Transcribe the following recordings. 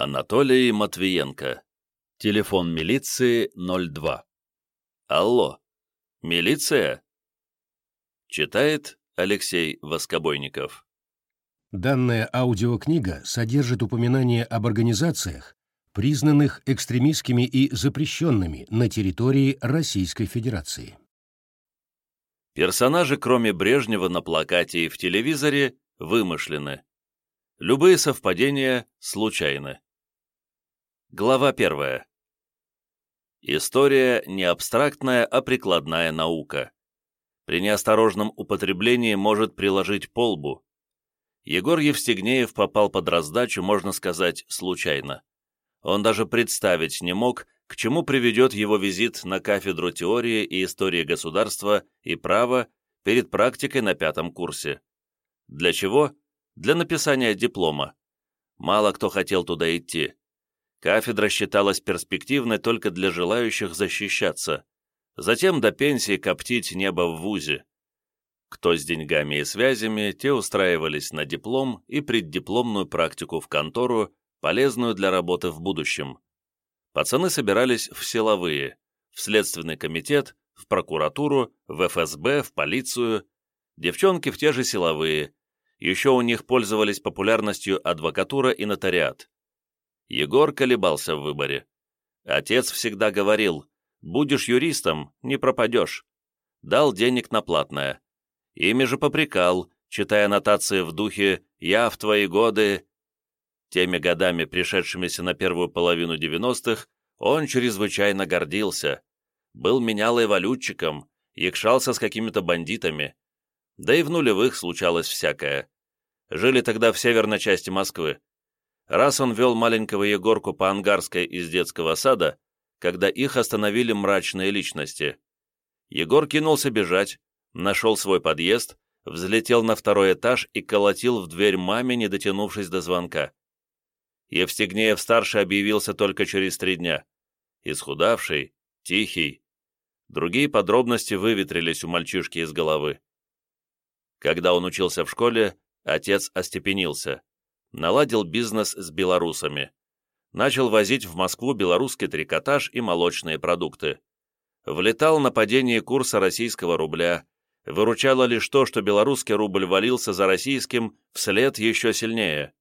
Анатолий Матвиенко. Телефон милиции 02. Алло. Милиция? Читает Алексей Воскобойников. Данная аудиокнига содержит упоминания об организациях, признанных экстремистскими и запрещенными на территории Российской Федерации. Персонажи, кроме Брежнева на плакате и в телевизоре, вымышлены. Любые совпадения случайны. Глава первая. История не абстрактная, а прикладная наука. При неосторожном употреблении может приложить полбу. Егор Евстигнеев попал под раздачу, можно сказать, случайно. Он даже представить не мог, к чему приведет его визит на кафедру теории и истории государства и права перед практикой на пятом курсе. Для чего? Для написания диплома. Мало кто хотел туда идти. Кафедра считалась перспективной только для желающих защищаться. Затем до пенсии коптить небо в ВУЗе. Кто с деньгами и связями, те устраивались на диплом и преддипломную практику в контору, полезную для работы в будущем. Пацаны собирались в силовые, в Следственный комитет, в прокуратуру, в ФСБ, в полицию. Девчонки в те же силовые. Еще у них пользовались популярностью адвокатура и нотариат. Егор колебался в выборе. Отец всегда говорил, будешь юристом, не пропадешь. Дал денег на платное. Ими же попрекал, читая аннотации в духе «Я в твои годы...» Теми годами, пришедшимися на первую половину девяностых, он чрезвычайно гордился. Был менялой валютчиком, якшался с какими-то бандитами. Да и в нулевых случалось всякое. Жили тогда в северной части Москвы. Раз он вел маленького Егорку по Ангарской из детского сада, когда их остановили мрачные личности. Егор кинулся бежать, нашел свой подъезд, взлетел на второй этаж и колотил в дверь маме, не дотянувшись до звонка. Евстигнеев-старший объявился только через три дня. Исхудавший, тихий. Другие подробности выветрились у мальчишки из головы. Когда он учился в школе, отец остепенился наладил бизнес с белорусами. Начал возить в Москву белорусский трикотаж и молочные продукты. Влетал на падение курса российского рубля, выручало лишь то, что белорусский рубль валился за российским вслед еще сильнее.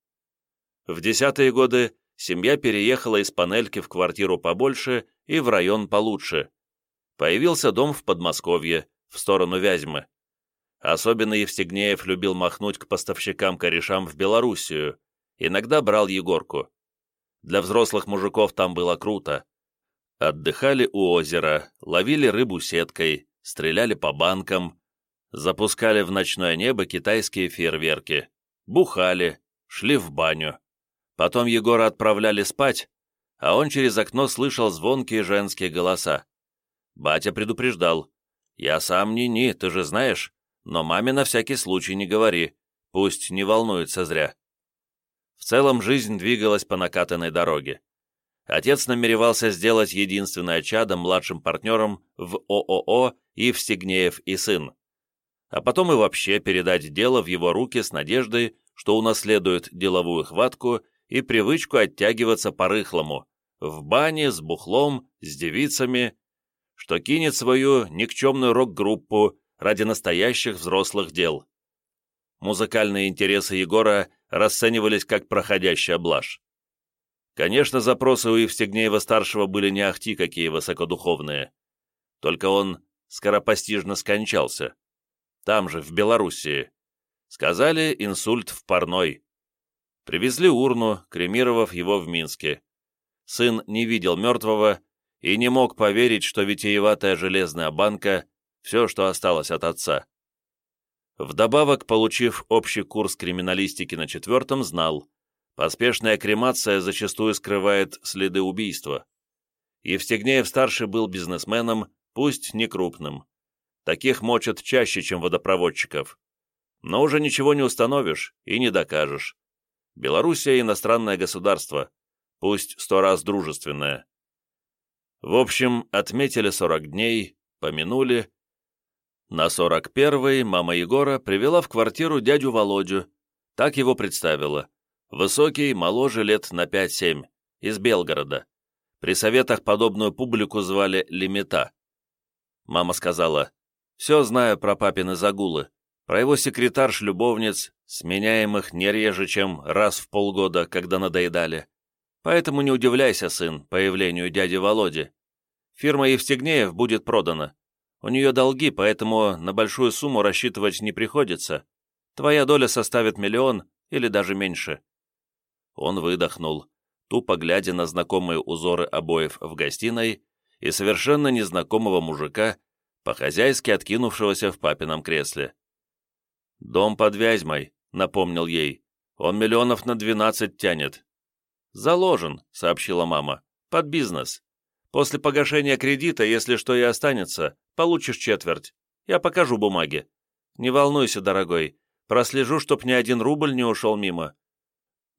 В десятые годы семья переехала из панельки в квартиру побольше и в район получше. Появился дом в Подмосковье, в сторону Вязьмы. Особенно Евстигнеев любил махнуть к поставщикам-корешам в Белоруссию, иногда брал Егорку. Для взрослых мужиков там было круто. Отдыхали у озера, ловили рыбу сеткой, стреляли по банкам, запускали в ночное небо китайские фейерверки, бухали, шли в баню. Потом Егора отправляли спать, а он через окно слышал звонкие женские голоса. Батя предупреждал. «Я сам не-не, ты же знаешь, но маме на всякий случай не говори, пусть не волнуется зря. В целом жизнь двигалась по накатанной дороге. Отец намеревался сделать единственное чадо младшим партнером в ООО Евстигнеев и сын, а потом и вообще передать дело в его руки с надеждой, что унаследует деловую хватку и привычку оттягиваться по-рыхлому, в бане, с бухлом, с девицами, что кинет свою никчемную рок-группу ради настоящих взрослых дел. Музыкальные интересы Егора расценивались как проходящая блажь. Конечно, запросы у Евстигнеева-старшего были не ахти какие высокодуховные. Только он скоропостижно скончался. Там же, в Белоруссии. Сказали, инсульт в парной. Привезли урну, кремировав его в Минске. Сын не видел мертвого и не мог поверить, что витиеватая железная банка все, что осталось от отца. Вдобавок, получив общий курс криминалистики на четвертом, знал, поспешная кремация зачастую скрывает следы убийства. Евстигнеев-старший был бизнесменом, пусть не крупным. Таких мочат чаще, чем водопроводчиков. Но уже ничего не установишь и не докажешь. Белоруссия – иностранное государство, пусть сто раз дружественное. В общем, отметили 40 дней, помянули, на сорок первый мама Егора привела в квартиру дядю Володю, так его представила. Высокий, моложе лет на 5-7, из Белгорода. При советах подобную публику звали Лимита. Мама сказала, «Все знаю про папины загулы, про его секретарш-любовниц, сменяемых не реже, чем раз в полгода, когда надоедали. Поэтому не удивляйся, сын, появлению дяди Володи. Фирма Евстигнеев будет продана. У нее долги, поэтому на большую сумму рассчитывать не приходится. Твоя доля составит миллион или даже меньше». Он выдохнул, тупо глядя на знакомые узоры обоев в гостиной и совершенно незнакомого мужика, по-хозяйски откинувшегося в папином кресле. «Дом под Вязьмой», — напомнил ей. «Он миллионов на двенадцать тянет». «Заложен», — сообщила мама. «Под бизнес. После погашения кредита, если что и останется, получишь четверть. Я покажу бумаги. Не волнуйся, дорогой. Прослежу, чтоб ни один рубль не ушел мимо.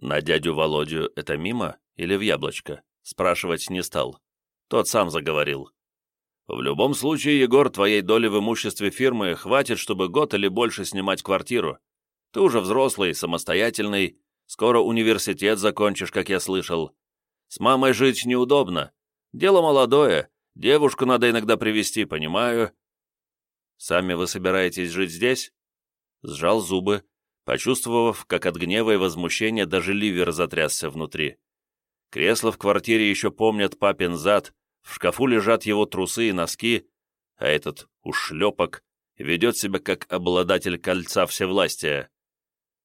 На дядю Володю это мимо или в яблочко? Спрашивать не стал. Тот сам заговорил. В любом случае, Егор, твоей доли в имуществе фирмы хватит, чтобы год или больше снимать квартиру. Ты уже взрослый, самостоятельный, скоро университет закончишь, как я слышал. С мамой жить неудобно. Дело молодое, девушку надо иногда привести, понимаю. Сами вы собираетесь жить здесь? Сжал зубы, почувствовав, как от гнева и возмущения даже ливер затрясся внутри. Кресла в квартире еще помнят папин зад, в шкафу лежат его трусы и носки, а этот ушлепок ведет себя как обладатель кольца всевластия.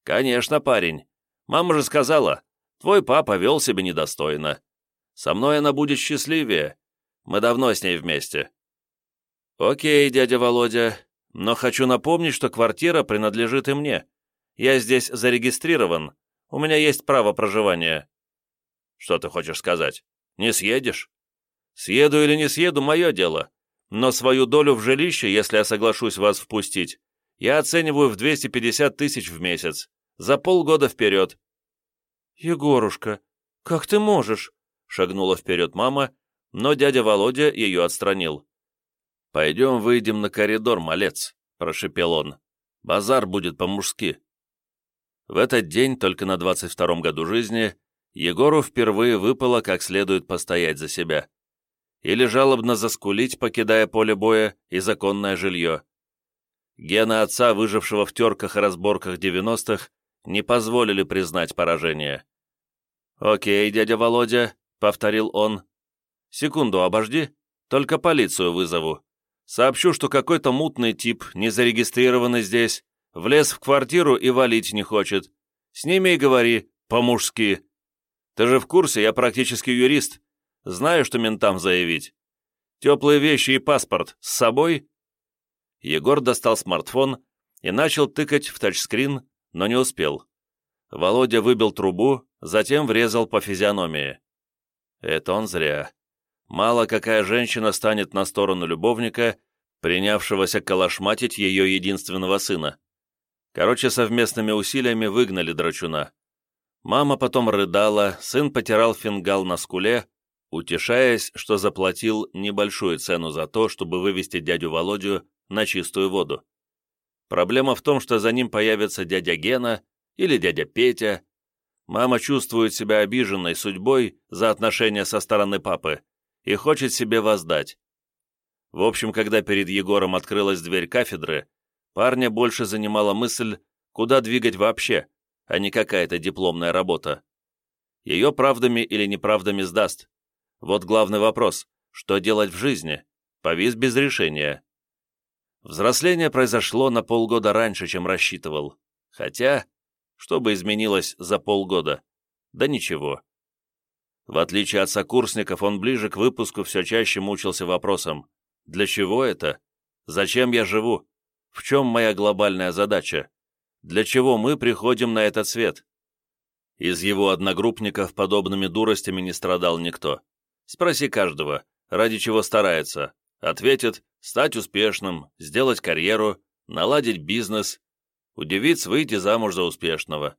«Конечно, парень. Мама же сказала, твой папа вел себя недостойно. Со мной она будет счастливее. Мы давно с ней вместе». «Окей, дядя Володя, но хочу напомнить, что квартира принадлежит и мне. Я здесь зарегистрирован. У меня есть право проживания». «Что ты хочешь сказать? Не съедешь?» «Съеду или не съеду, мое дело. Но свою долю в жилище, если я соглашусь вас впустить, я оцениваю в 250 тысяч в месяц. За полгода вперед». «Егорушка, как ты можешь?» Шагнула вперед мама, но дядя Володя ее отстранил. «Пойдем выйдем на коридор, малец», — прошепел он. «Базар будет по-мужски». В этот день, только на 22-м году жизни, Егору впервые выпало как следует постоять за себя. Или жалобно заскулить, покидая поле боя и законное жилье. Гена отца, выжившего в терках и разборках 90-х, не позволили признать поражение. «Окей, дядя Володя», — повторил он. «Секунду обожди, только полицию вызову. Сообщу, что какой-то мутный тип, не зарегистрированный здесь, Влез в квартиру и валить не хочет. С ними и говори, по-мужски. Ты же в курсе, я практически юрист. Знаю, что ментам заявить. Теплые вещи и паспорт с собой?» Егор достал смартфон и начал тыкать в тачскрин, но не успел. Володя выбил трубу, затем врезал по физиономии. Это он зря. Мало какая женщина станет на сторону любовника, принявшегося калашматить ее единственного сына. Короче, совместными усилиями выгнали драчуна. Мама потом рыдала, сын потирал фингал на скуле, утешаясь, что заплатил небольшую цену за то, чтобы вывести дядю Володю на чистую воду. Проблема в том, что за ним появится дядя Гена или дядя Петя. Мама чувствует себя обиженной судьбой за отношения со стороны папы и хочет себе воздать. В общем, когда перед Егором открылась дверь кафедры, Парня больше занимала мысль, куда двигать вообще, а не какая-то дипломная работа. Ее правдами или неправдами сдаст. Вот главный вопрос, что делать в жизни, повис без решения. Взросление произошло на полгода раньше, чем рассчитывал. Хотя, что бы изменилось за полгода? Да ничего. В отличие от сокурсников, он ближе к выпуску все чаще мучился вопросом «Для чего это? Зачем я живу? В чем моя глобальная задача? Для чего мы приходим на этот свет? Из его одногруппников подобными дуростями не страдал никто. Спроси каждого, ради чего старается. Ответит, стать успешным, сделать карьеру, наладить бизнес, удивиться выйти замуж за успешного.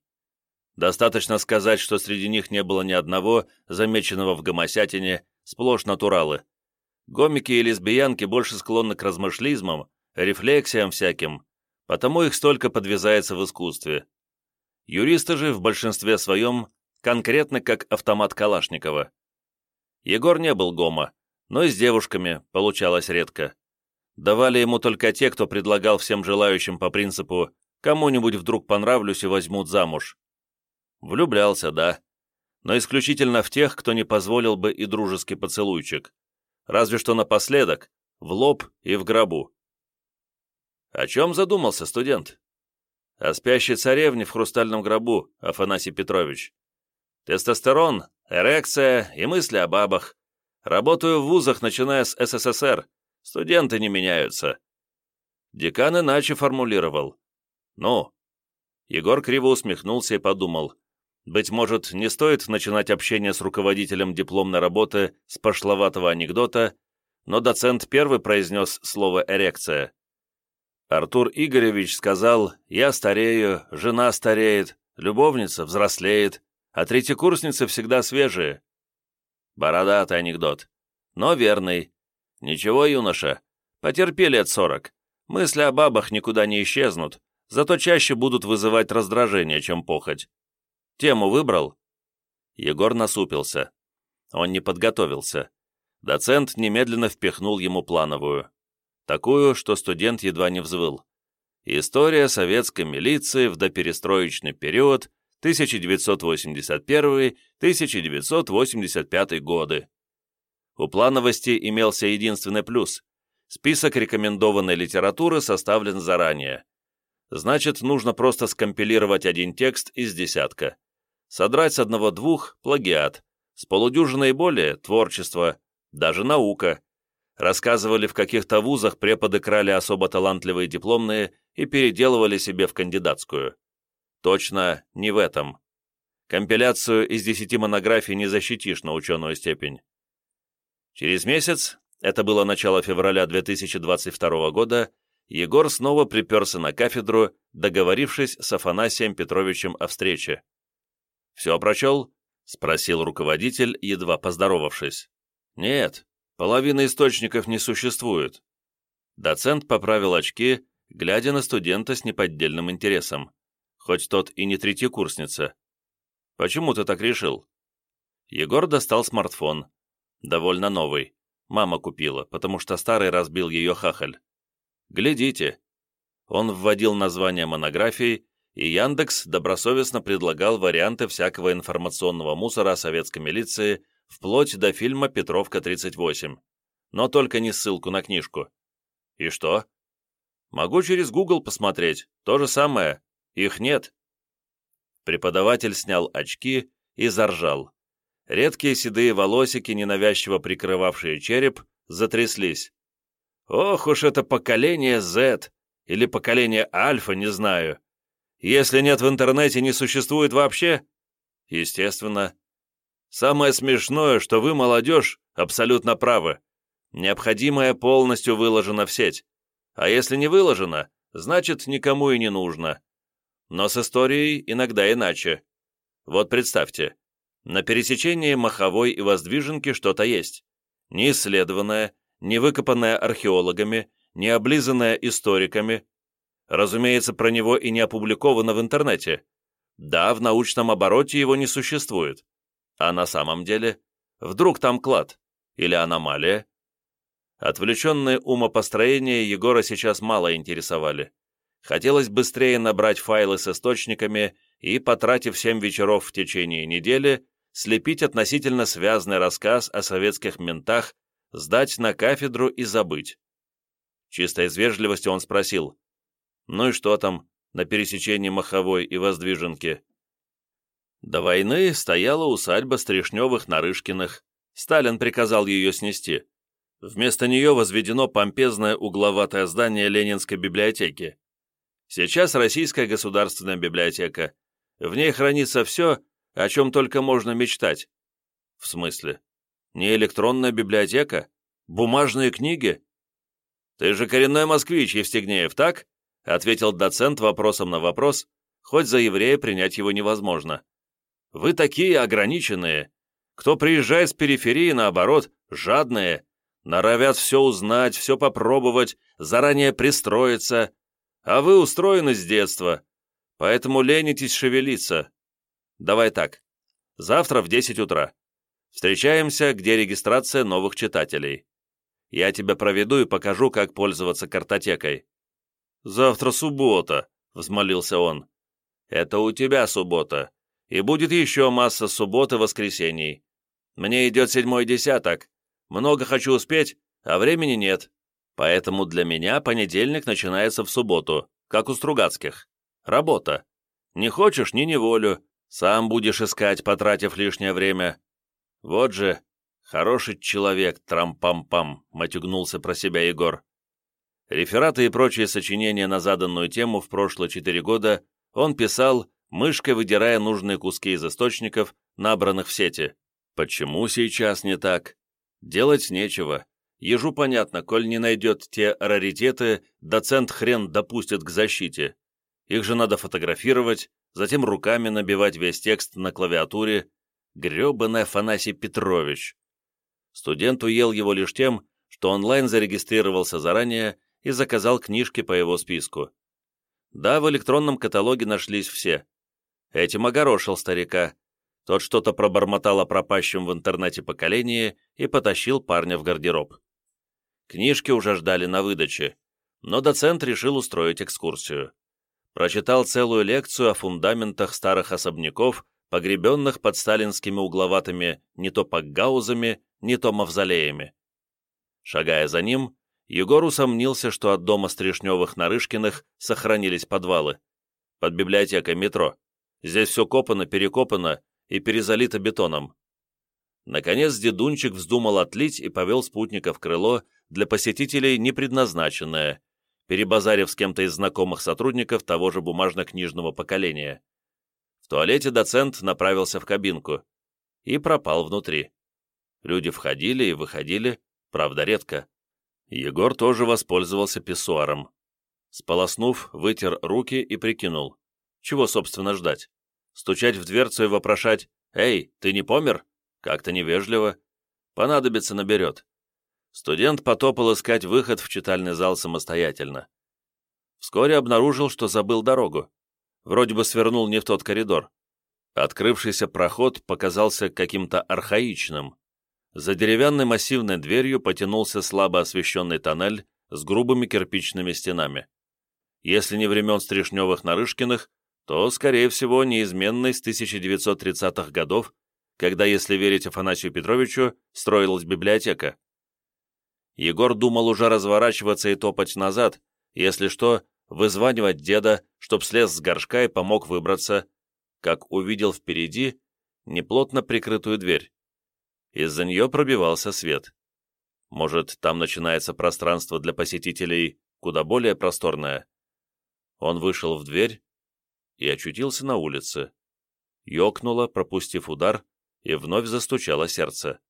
Достаточно сказать, что среди них не было ни одного, замеченного в гомосятине, сплошь натуралы. Гомики и лесбиянки больше склонны к размышлизмам, рефлексиям всяким, потому их столько подвязается в искусстве. Юристы же в большинстве своем конкретно как автомат Калашникова. Егор не был гомо, но и с девушками получалось редко. Давали ему только те, кто предлагал всем желающим по принципу «кому-нибудь вдруг понравлюсь и возьмут замуж». Влюблялся, да, но исключительно в тех, кто не позволил бы и дружеский поцелуйчик. Разве что напоследок, в лоб и в гробу. О чем задумался студент? О спящей царевне в хрустальном гробу, Афанасий Петрович. Тестостерон, эрекция и мысли о бабах. Работаю в вузах, начиная с СССР. Студенты не меняются. Декан иначе формулировал. Ну? Егор криво усмехнулся и подумал. Быть может, не стоит начинать общение с руководителем дипломной работы с пошловатого анекдота, но доцент первый произнес слово «эрекция». Артур Игоревич сказал «Я старею, жена стареет, любовница взрослеет, а третьекурсницы всегда свежие». Бородатый анекдот, но верный. Ничего, юноша, потерпи лет сорок. Мысли о бабах никуда не исчезнут, зато чаще будут вызывать раздражение, чем похоть. Тему выбрал?» Егор насупился. Он не подготовился. Доцент немедленно впихнул ему плановую. Такую, что студент едва не взвыл. История советской милиции в доперестроечный период 1981-1985 годы. У плановости имелся единственный плюс. Список рекомендованной литературы составлен заранее. Значит, нужно просто скомпилировать один текст из десятка. Содрать с одного-двух – плагиат, с полудюжины и более – творчество, даже наука. Рассказывали, в каких-то вузах преподы крали особо талантливые дипломные и переделывали себе в кандидатскую. Точно не в этом. Компиляцию из десяти монографий не защитишь на ученую степень. Через месяц, это было начало февраля 2022 года, Егор снова приперся на кафедру, договорившись с Афанасием Петровичем о встрече. «Все прочел?» — спросил руководитель, едва поздоровавшись. «Нет, половины источников не существует». Доцент поправил очки, глядя на студента с неподдельным интересом. Хоть тот и не третьекурсница. «Почему ты так решил?» Егор достал смартфон. Довольно новый. Мама купила, потому что старый разбил ее хахаль. «Глядите». Он вводил название монографии, и Яндекс добросовестно предлагал варианты всякого информационного мусора о советской милиции вплоть до фильма «Петровка-38», но только не ссылку на книжку. И что? Могу через Google посмотреть, то же самое, их нет. Преподаватель снял очки и заржал. Редкие седые волосики, ненавязчиво прикрывавшие череп, затряслись. Ох уж это поколение Z, или поколение Альфа, не знаю. Если нет в интернете, не существует вообще? Естественно. Самое смешное, что вы, молодежь, абсолютно правы. Необходимое полностью выложено в сеть. А если не выложено, значит, никому и не нужно. Но с историей иногда иначе. Вот представьте, на пересечении Маховой и Воздвиженки что-то есть. Не исследованное, не выкопанное археологами, не облизанное историками, Разумеется, про него и не опубликовано в интернете. Да, в научном обороте его не существует. А на самом деле, вдруг там клад или аномалия? Отвлеченные умопостроения Егора сейчас мало интересовали. Хотелось быстрее набрать файлы с источниками и, потратив семь вечеров в течение недели, слепить относительно связанный рассказ о советских ментах, сдать на кафедру и забыть. Чисто из вежливости он спросил, ну и что там на пересечении Маховой и Воздвиженки? До войны стояла усадьба Стришневых-Нарышкиных. Сталин приказал ее снести. Вместо нее возведено помпезное угловатое здание Ленинской библиотеки. Сейчас Российская государственная библиотека. В ней хранится все, о чем только можно мечтать. В смысле? Не электронная библиотека? Бумажные книги? Ты же коренной москвич, Евстигнеев, так? ответил доцент вопросом на вопрос, хоть за еврея принять его невозможно. «Вы такие ограниченные. Кто приезжает с периферии, наоборот, жадные, норовят все узнать, все попробовать, заранее пристроиться. А вы устроены с детства. Поэтому ленитесь шевелиться. Давай так. Завтра в 10 утра. Встречаемся, где регистрация новых читателей. Я тебя проведу и покажу, как пользоваться картотекой». «Завтра суббота», — взмолился он. «Это у тебя суббота. И будет еще масса суббот и воскресений. Мне идет седьмой десяток. Много хочу успеть, а времени нет. Поэтому для меня понедельник начинается в субботу, как у Стругацких. Работа. Не хочешь — не неволю. Сам будешь искать, потратив лишнее время. Вот же, хороший человек, трам-пам-пам, матюгнулся про себя Егор. Рефераты и прочие сочинения на заданную тему в прошлые четыре года он писал, мышкой выдирая нужные куски из источников, набранных в сети. Почему сейчас не так? Делать нечего. Ежу понятно, коль не найдет те раритеты, доцент хрен допустит к защите. Их же надо фотографировать, затем руками набивать весь текст на клавиатуре. Гребаный Афанасий Петрович. Студент уел его лишь тем, что онлайн зарегистрировался заранее и заказал книжки по его списку. Да, в электронном каталоге нашлись все. Этим огорошил старика. Тот что-то пробормотал о пропащем в интернете поколении и потащил парня в гардероб. Книжки уже ждали на выдаче, но доцент решил устроить экскурсию прочитал целую лекцию о фундаментах старых особняков, погребенных под сталинскими угловатыми не то пакгаузами, не то мавзолеями. Шагая за ним, Егор усомнился, что от дома Стришневых-Нарышкиных сохранились подвалы. Под библиотекой метро. Здесь все копано-перекопано и перезалито бетоном. Наконец дедунчик вздумал отлить и повел спутника в крыло для посетителей непредназначенное, перебазарив с кем-то из знакомых сотрудников того же бумажно-книжного поколения. Туалете доцент направился в кабинку и пропал внутри. Люди входили и выходили, правда, редко. Егор тоже воспользовался писсуаром. Сполоснув, вытер руки и прикинул. Чего, собственно, ждать? Стучать в дверцу и вопрошать «Эй, ты не помер?» Как-то невежливо. Понадобится, наберет студент потопал искать выход в читальный зал самостоятельно. Вскоре обнаружил, что забыл дорогу. Вроде бы свернул не в тот коридор. Открывшийся проход показался каким-то архаичным. За деревянной массивной дверью потянулся слабо освещенный тоннель с грубыми кирпичными стенами. Если не времен Стришневых-Нарышкиных, то, скорее всего, неизменный с 1930-х годов, когда, если верить Афанасию Петровичу, строилась библиотека. Егор думал уже разворачиваться и топать назад, если что, вызванивать деда, чтоб слез с горшка и помог выбраться, как увидел впереди неплотно прикрытую дверь. Из-за нее пробивался свет. Может, там начинается пространство для посетителей куда более просторное. Он вышел в дверь и очутился на улице. Ёкнуло, пропустив удар, и вновь застучало сердце.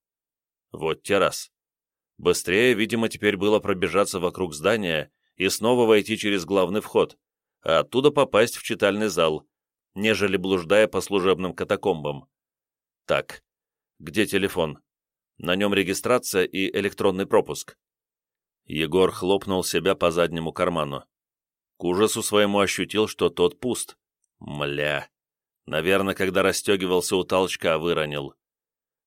Вот террас. Быстрее, видимо, теперь было пробежаться вокруг здания и снова войти через главный вход, а оттуда попасть в читальный зал, нежели блуждая по служебным катакомбам. Так, где телефон? На нем регистрация и электронный пропуск. Егор хлопнул себя по заднему карману. К ужасу своему ощутил, что тот пуст. Мля. Наверное, когда расстегивался у толчка, выронил.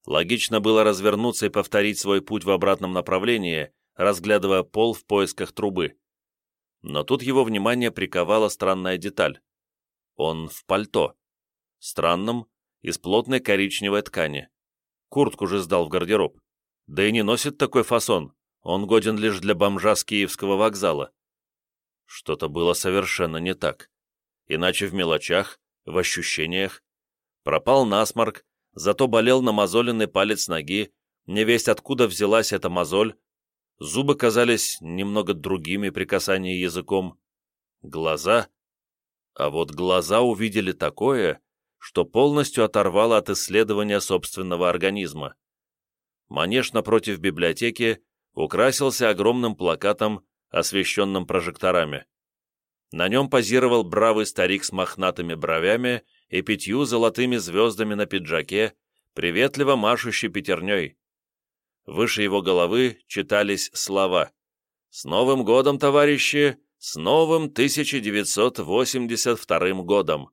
Логично было развернуться и повторить свой путь в обратном направлении, разглядывая пол в поисках трубы. Но тут его внимание приковала странная деталь. Он в пальто. Странном, из плотной коричневой ткани. Куртку же сдал в гардероб. Да и не носит такой фасон. Он годен лишь для бомжа с Киевского вокзала. Что-то было совершенно не так. Иначе в мелочах, в ощущениях. Пропал насморк, зато болел намазоленный палец ноги, невесть откуда взялась эта мозоль, зубы казались немного другими при касании языком, глаза... А вот глаза увидели такое, что полностью оторвало от исследования собственного организма. Манеж напротив библиотеки украсился огромным плакатом, освещенным прожекторами. На нем позировал бравый старик с мохнатыми бровями и пятью золотыми звездами на пиджаке, приветливо машущий пятерней. Выше его головы читались слова «С Новым годом, товарищи! с новым 1982 годом.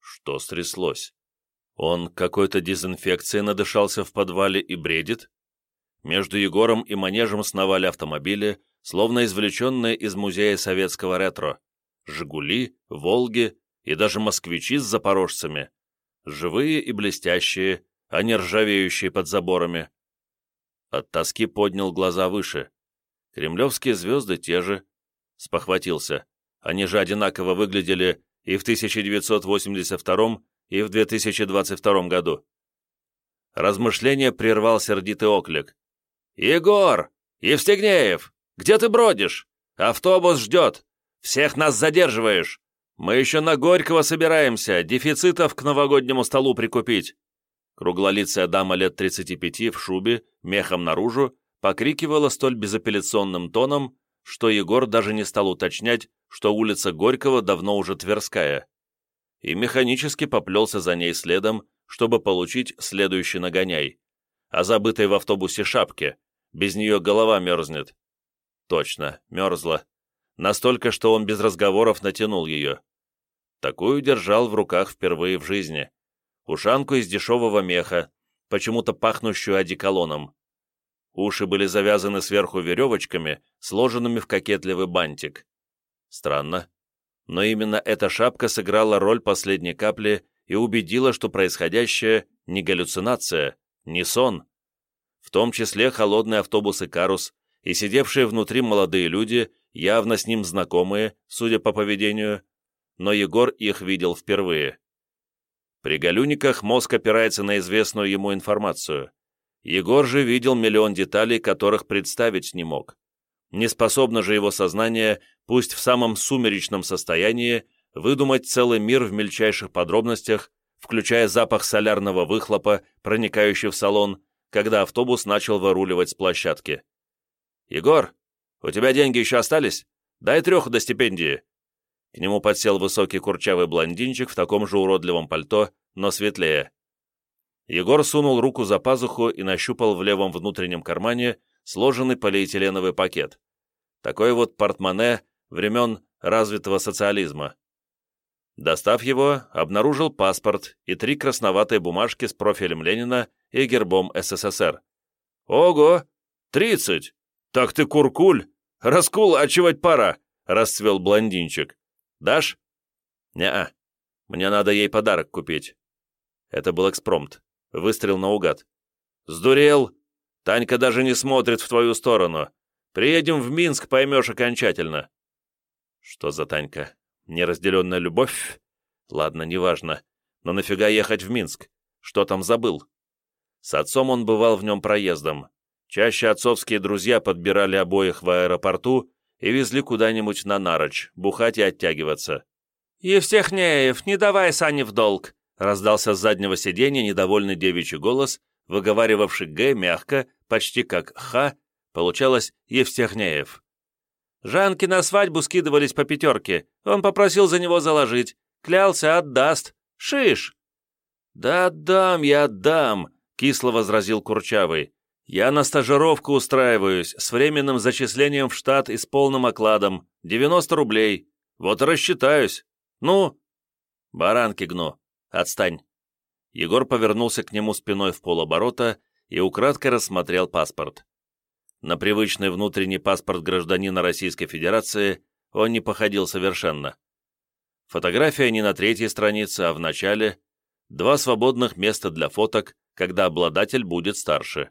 Что стряслось? Он какой-то дезинфекцией надышался в подвале и бредит? Между Егором и Манежем сновали автомобили, словно извлеченные из музея советского ретро. «Жигули», «Волги» и даже «Москвичи» с запорожцами. Живые и блестящие, а не ржавеющие под заборами. От тоски поднял глаза выше. Кремлевские звезды те же. Спохватился. Они же одинаково выглядели и в 1982 и в 2022 году. Размышление прервал сердитый оклик. «Егор! Евстигнеев! Где ты бродишь? Автобус ждет! Всех нас задерживаешь! Мы еще на Горького собираемся, дефицитов к новогоднему столу прикупить!» Круглолицая дама лет 35 в шубе, мехом наружу, покрикивала столь безапелляционным тоном, что Егор даже не стал уточнять, что улица Горького давно уже Тверская, и механически поплелся за ней следом, чтобы получить следующий нагоняй, о забытой в автобусе шапке, без нее голова мерзнет. Точно, мерзла. Настолько, что он без разговоров натянул ее. Такую держал в руках впервые в жизни. Ушанку из дешевого меха, почему-то пахнущую одеколоном. Уши были завязаны сверху веревочками, сложенными в кокетливый бантик. Странно. Но именно эта шапка сыграла роль последней капли и убедила, что происходящее не галлюцинация, не сон. В том числе холодный автобус «Икарус» и сидевшие внутри молодые люди, явно с ним знакомые, судя по поведению, но Егор их видел впервые. При галюниках мозг опирается на известную ему информацию. Егор же видел миллион деталей, которых представить не мог. Не способно же его сознание, пусть в самом сумеречном состоянии, выдумать целый мир в мельчайших подробностях, включая запах солярного выхлопа, проникающий в салон, когда автобус начал выруливать с площадки. «Егор, у тебя деньги еще остались? Дай треху до стипендии». К нему подсел высокий курчавый блондинчик в таком же уродливом пальто, но светлее. Егор сунул руку за пазуху и нащупал в левом внутреннем кармане сложенный полиэтиленовый пакет. Такой вот портмоне времен развитого социализма. Достав его, обнаружил паспорт и три красноватые бумажки с профилем Ленина и гербом СССР. «Ого! Тридцать! Так ты куркуль! Раскулачивать пора!» — расцвел блондинчик. «Дашь?» «Не-а. Мне надо ей подарок купить». Это был экспромт. Выстрел наугад. «Сдурел! Танька даже не смотрит в твою сторону. Приедем в Минск, поймешь окончательно». «Что за Танька? Неразделенная любовь? Ладно, неважно. Но нафига ехать в Минск? Что там забыл?» С отцом он бывал в нем проездом. Чаще отцовские друзья подбирали обоих в аэропорту и везли куда-нибудь на Нарочь, бухать и оттягиваться. «Евстехнеев, не давай Сане в долг!» раздался с заднего сиденья недовольный девичий голос, выговаривавший «Г» мягко, почти как «Х», получалось «Евстехнеев». Жанки на свадьбу скидывались по пятерке, он попросил за него заложить, клялся, отдаст. Шиш!» «Да отдам я, отдам!» — кисло возразил Курчавый. «Я на стажировку устраиваюсь, с временным зачислением в штат и с полным окладом. 90 рублей. Вот и рассчитаюсь. Ну?» «Баранки гну. Отстань!» Егор повернулся к нему спиной в полоборота и украдкой рассмотрел паспорт. На привычный внутренний паспорт гражданина Российской Федерации он не походил совершенно. Фотография не на третьей странице, а в начале. Два свободных места для фоток, когда обладатель будет старше.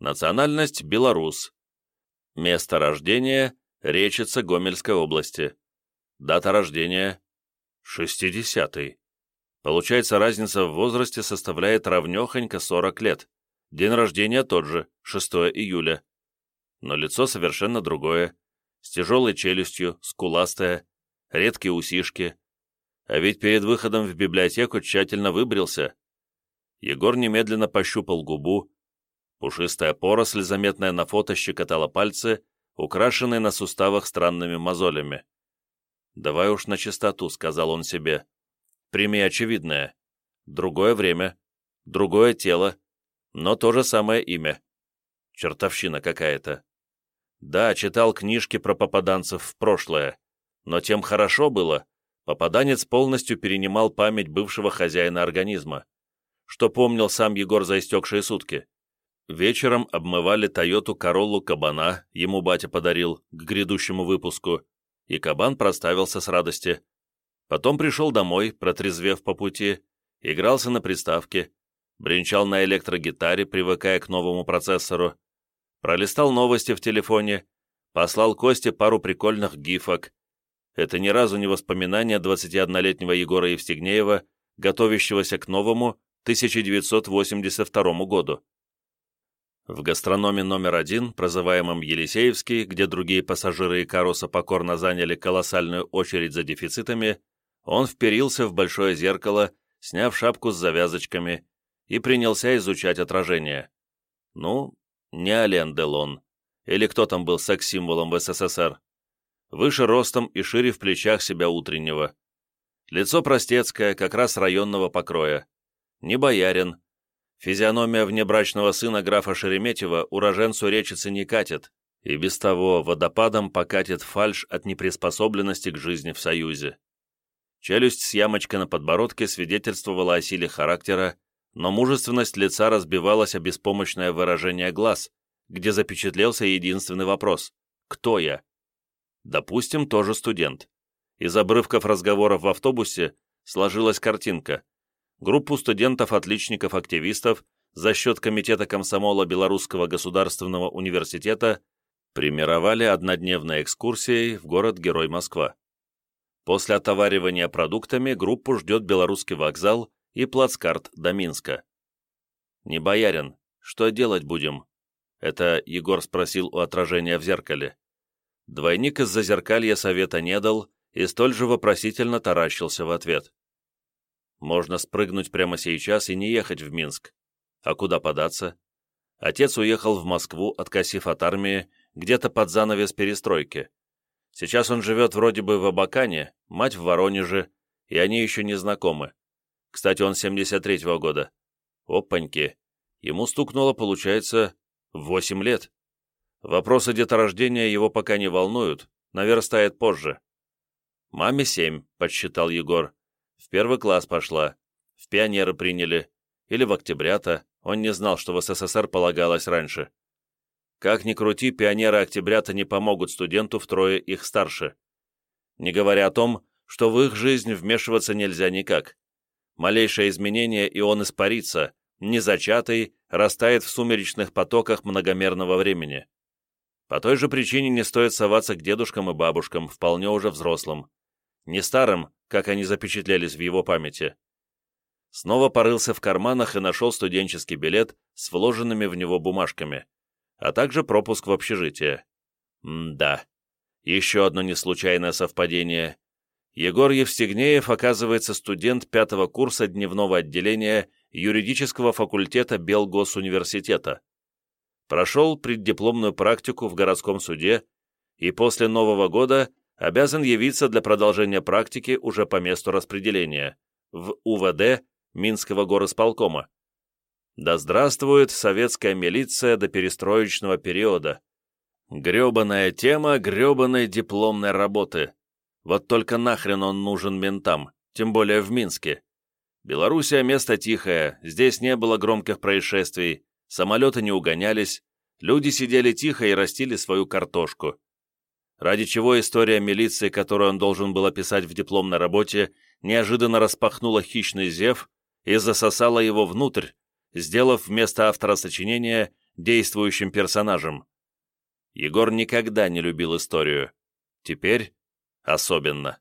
Национальность – белорус. Место рождения – Речица Гомельской области. Дата рождения – 60-й. Получается, разница в возрасте составляет равнехонько 40 лет. День рождения тот же, 6 июля. Но лицо совершенно другое, с тяжелой челюстью, скуластое, редкие усишки. А ведь перед выходом в библиотеку тщательно выбрился. Егор немедленно пощупал губу. Пушистая поросль, заметная на фото, щекотала пальцы, украшенные на суставах странными мозолями. «Давай уж на чистоту», — сказал он себе. Прими очевидное. Другое время, другое тело, но то же самое имя. Чертовщина какая-то. Да, читал книжки про попаданцев в прошлое, но тем хорошо было, попаданец полностью перенимал память бывшего хозяина организма, что помнил сам Егор за истекшие сутки. Вечером обмывали Тойоту Короллу Кабана, ему батя подарил, к грядущему выпуску, и Кабан проставился с радости. Потом пришел домой, протрезвев по пути, игрался на приставке, бренчал на электрогитаре, привыкая к новому процессору, пролистал новости в телефоне, послал Косте пару прикольных гифок. Это ни разу не воспоминания 21-летнего Егора Евстигнеева, готовящегося к новому 1982 году. В гастрономе номер один, прозываемом Елисеевский, где другие пассажиры Икаруса покорно заняли колоссальную очередь за дефицитами, он вперился в большое зеркало, сняв шапку с завязочками, и принялся изучать отражение. Ну, не Ален Делон, или кто там был секс-символом в СССР. Выше ростом и шире в плечах себя утреннего. Лицо простецкое, как раз районного покроя. Не боярин, Физиономия внебрачного сына графа Шереметьева уроженцу речицы не катит, и без того водопадом покатит фальшь от неприспособленности к жизни в Союзе. Челюсть с ямочкой на подбородке свидетельствовала о силе характера, но мужественность лица разбивалась о беспомощное выражение глаз, где запечатлелся единственный вопрос «Кто я?». Допустим, тоже студент. Из обрывков разговоров в автобусе сложилась картинка – группу студентов-отличников-активистов за счет Комитета комсомола Белорусского государственного университета примировали однодневной экскурсией в город-герой Москва. После отоваривания продуктами группу ждет Белорусский вокзал и плацкарт до Минска. «Не боярин, что делать будем?» Это Егор спросил у отражения в зеркале. Двойник из зазеркалья совета не дал и столь же вопросительно таращился в ответ. Можно спрыгнуть прямо сейчас и не ехать в Минск. А куда податься? Отец уехал в Москву, откосив от армии, где-то под занавес перестройки. Сейчас он живет вроде бы в Абакане, мать в Воронеже, и они еще не знакомы. Кстати, он 73-го года. Опаньки. Ему стукнуло, получается, 8 лет. Вопросы деторождения его пока не волнуют, наверстает позже. «Маме семь», — подсчитал Егор. В первый класс пошла. В пионеры приняли. Или в октябрята. Он не знал, что в СССР полагалось раньше. Как ни крути, пионеры октябрята не помогут студенту втрое их старше. Не говоря о том, что в их жизнь вмешиваться нельзя никак. Малейшее изменение, и он испарится, незачатый, растает в сумеречных потоках многомерного времени. По той же причине не стоит соваться к дедушкам и бабушкам, вполне уже взрослым. Не старым, как они запечатлелись в его памяти. Снова порылся в карманах и нашел студенческий билет с вложенными в него бумажками, а также пропуск в общежитие. М-да. Еще одно неслучайное совпадение. Егор Евстигнеев, оказывается, студент пятого курса дневного отделения юридического факультета Белгосуниверситета. Прошел преддипломную практику в городском суде и после Нового года обязан явиться для продолжения практики уже по месту распределения в УВД Минского горосполкома. Да здравствует советская милиция до перестроечного периода. Гребаная тема гребаной дипломной работы. Вот только нахрен он нужен ментам, тем более в Минске. Белоруссия место тихое, здесь не было громких происшествий, самолеты не угонялись, люди сидели тихо и растили свою картошку ради чего история милиции, которую он должен был описать в дипломной работе, неожиданно распахнула хищный зев и засосала его внутрь, сделав вместо автора сочинения действующим персонажем. Егор никогда не любил историю. Теперь особенно.